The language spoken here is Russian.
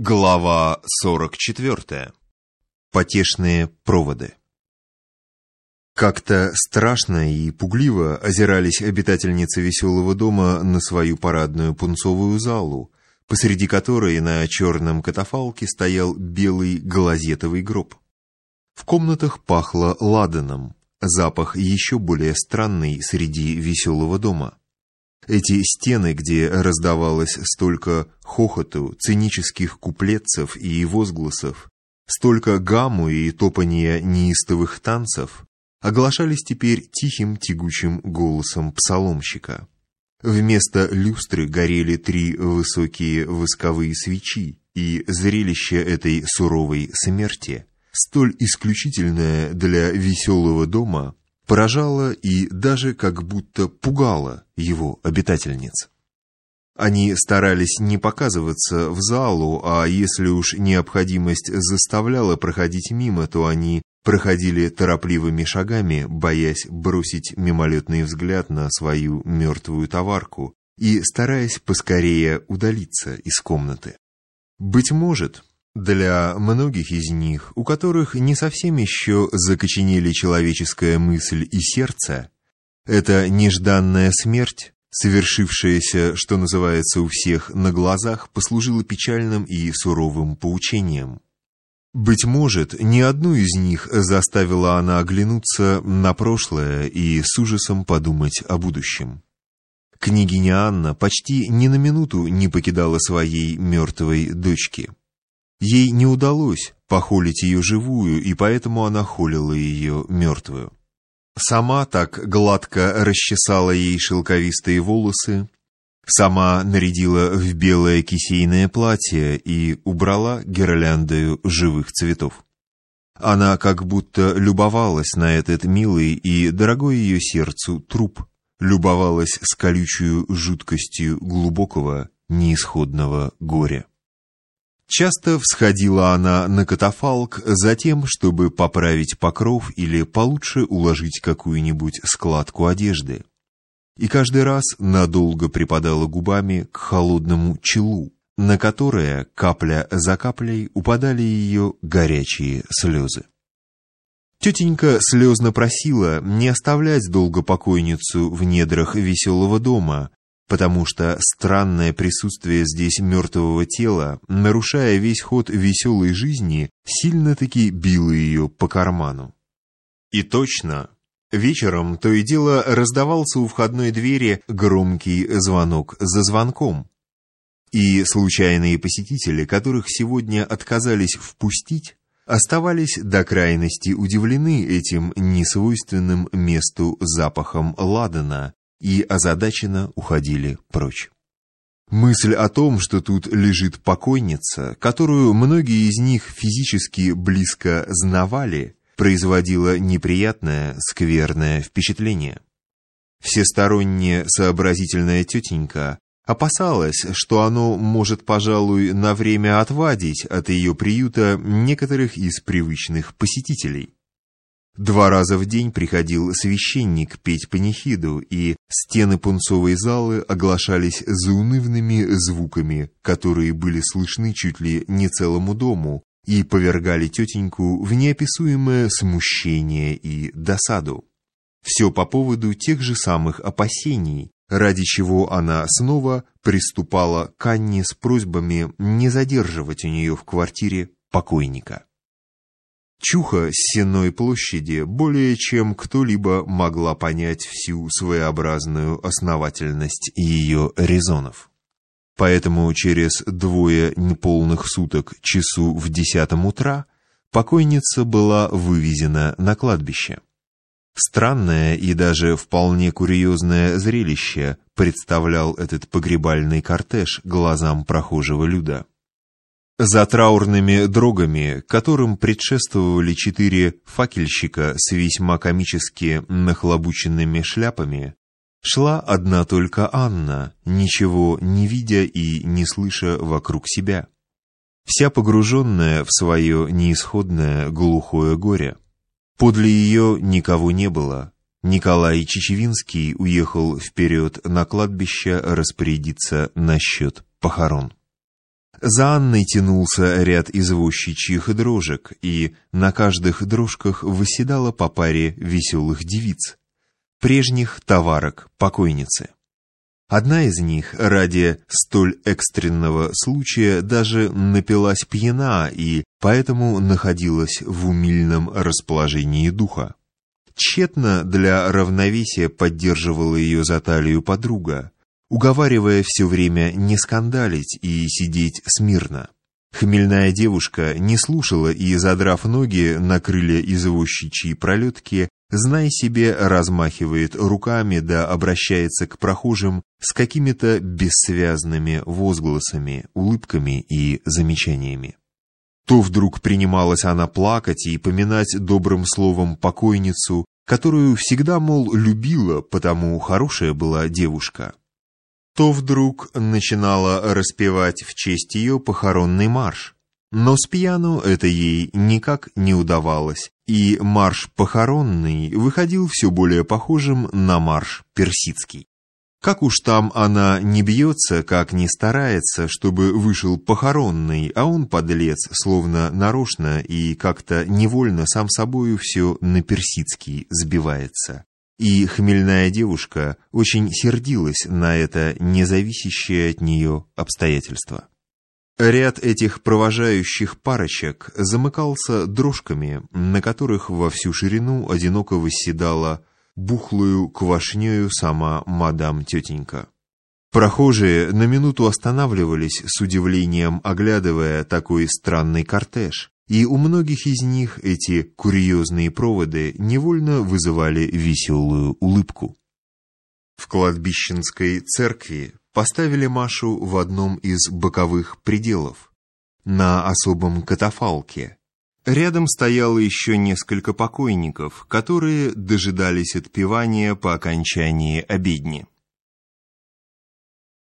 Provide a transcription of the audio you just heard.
Глава 44. Потешные проводы. Как-то страшно и пугливо озирались обитательницы веселого дома на свою парадную пунцовую залу, посреди которой на черном катафалке стоял белый глазетовый гроб. В комнатах пахло ладаном, запах еще более странный среди веселого дома. Эти стены, где раздавалось столько хохоту, цинических куплетцев и возгласов, столько гамму и топания неистовых танцев, оглашались теперь тихим тягучим голосом псаломщика. Вместо люстры горели три высокие восковые свечи, и зрелище этой суровой смерти, столь исключительное для веселого дома, поражало и даже как будто пугало его обитательниц. Они старались не показываться в залу, а если уж необходимость заставляла проходить мимо, то они проходили торопливыми шагами, боясь бросить мимолетный взгляд на свою мертвую товарку и стараясь поскорее удалиться из комнаты. Быть может, для многих из них, у которых не совсем еще закоченели человеческая мысль и сердце, это нежданная смерть, совершившаяся, что называется, у всех на глазах, послужила печальным и суровым поучением. Быть может, ни одну из них заставила она оглянуться на прошлое и с ужасом подумать о будущем. Княгиня Анна почти ни на минуту не покидала своей мертвой дочки. Ей не удалось похолить ее живую, и поэтому она холила ее мертвую. Сама так гладко расчесала ей шелковистые волосы, сама нарядила в белое кисейное платье и убрала гирляндою живых цветов. Она как будто любовалась на этот милый и дорогой ее сердцу труп, любовалась с колючую жуткостью глубокого неисходного горя. Часто всходила она на катафалк за тем, чтобы поправить покров или получше уложить какую-нибудь складку одежды. И каждый раз надолго припадала губами к холодному челу, на которое капля за каплей упадали ее горячие слезы. Тетенька слезно просила не оставлять долго покойницу в недрах веселого дома, потому что странное присутствие здесь мертвого тела, нарушая весь ход веселой жизни, сильно-таки било ее по карману. И точно, вечером то и дело раздавался у входной двери громкий звонок за звонком. И случайные посетители, которых сегодня отказались впустить, оставались до крайности удивлены этим несвойственным месту запахом ладана, и озадаченно уходили прочь. Мысль о том, что тут лежит покойница, которую многие из них физически близко знавали, производила неприятное, скверное впечатление. Всесторонне сообразительная тетенька опасалась, что оно может, пожалуй, на время отвадить от ее приюта некоторых из привычных посетителей. Два раза в день приходил священник петь панихиду, и стены пунцовой залы оглашались заунывными звуками, которые были слышны чуть ли не целому дому, и повергали тетеньку в неописуемое смущение и досаду. Все по поводу тех же самых опасений, ради чего она снова приступала к Анне с просьбами не задерживать у нее в квартире покойника. Чуха с Сенной площади более чем кто-либо могла понять всю своеобразную основательность ее резонов. Поэтому через двое неполных суток часу в десятом утра покойница была вывезена на кладбище. Странное и даже вполне курьезное зрелище представлял этот погребальный кортеж глазам прохожего люда. За траурными дрогами, которым предшествовали четыре факельщика с весьма комически нахлобученными шляпами, шла одна только Анна, ничего не видя и не слыша вокруг себя, вся погруженная в свое неисходное глухое горе. Подле ее никого не было. Николай Чечевинский уехал вперед на кладбище распорядиться насчет похорон. За Анной тянулся ряд извозчичьих дрожек, и на каждых дрожках выседала по паре веселых девиц, прежних товарок покойницы. Одна из них ради столь экстренного случая даже напилась пьяна и поэтому находилась в умильном расположении духа. Тщетно для равновесия поддерживала ее за талию подруга, уговаривая все время не скандалить и сидеть смирно. Хмельная девушка не слушала и, задрав ноги на крылья извозчичьей пролетки, знай себе, размахивает руками да обращается к прохожим с какими-то бессвязными возгласами, улыбками и замечаниями. То вдруг принималась она плакать и поминать добрым словом покойницу, которую всегда, мол, любила, потому хорошая была девушка. То вдруг начинала распевать в честь ее похоронный марш. Но с пьяну это ей никак не удавалось, и марш похоронный выходил все более похожим на марш персидский. Как уж там она не бьется, как не старается, чтобы вышел похоронный, а он, подлец, словно нарочно и как-то невольно сам собою все на персидский сбивается. И хмельная девушка очень сердилась на это независящее от нее обстоятельство. Ряд этих провожающих парочек замыкался дрожками, на которых во всю ширину одиноко восседала бухлую квашнею сама мадам-тетенька. Прохожие на минуту останавливались с удивлением, оглядывая такой странный кортеж, и у многих из них эти курьезные проводы невольно вызывали веселую улыбку. В кладбищенской церкви поставили Машу в одном из боковых пределов, на особом катафалке. Рядом стояло еще несколько покойников, которые дожидались отпевания по окончании обедни.